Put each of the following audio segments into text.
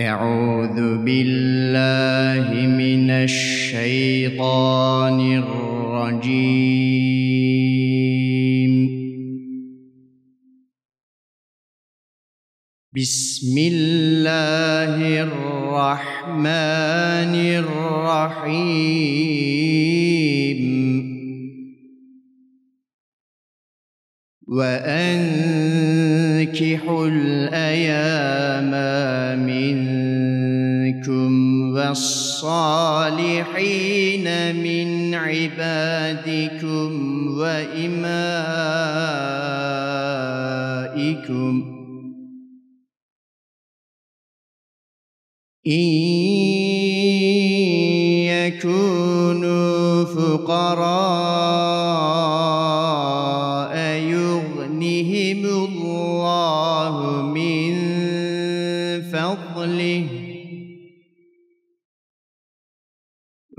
أعوذ بالله من الشيطان الرجيم. بسم الله الرحمن الرحيم. وأنكحوا الأيام والصالحين من عبادكم وإمائكم. إن يكونوا فقراء يغنهم الله من فضله.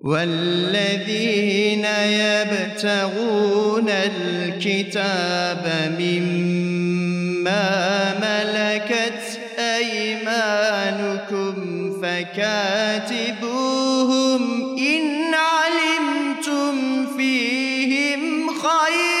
والذين يبتغون الكتاب مما ملكت أيمانكم فكاتبوهم إن علمتم فيهم خيرا.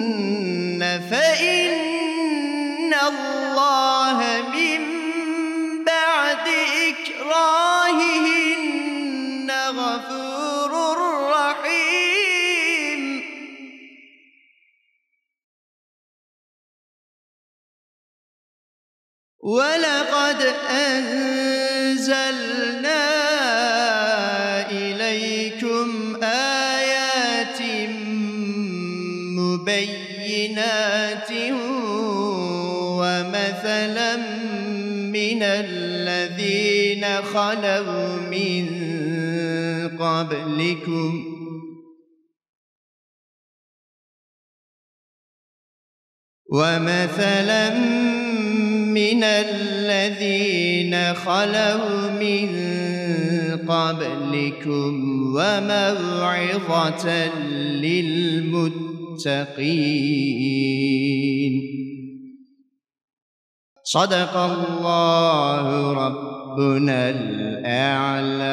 فإن الله من بعد إكراههن غفور رحيم. ولقد أنزلنا إليكم آيات مبينات ومثلا من الذين خلوا من قبلكم ومثلا من الذين خلوا من قبلكم وموعظة للمتقين صدق الله ربنا الأعلى.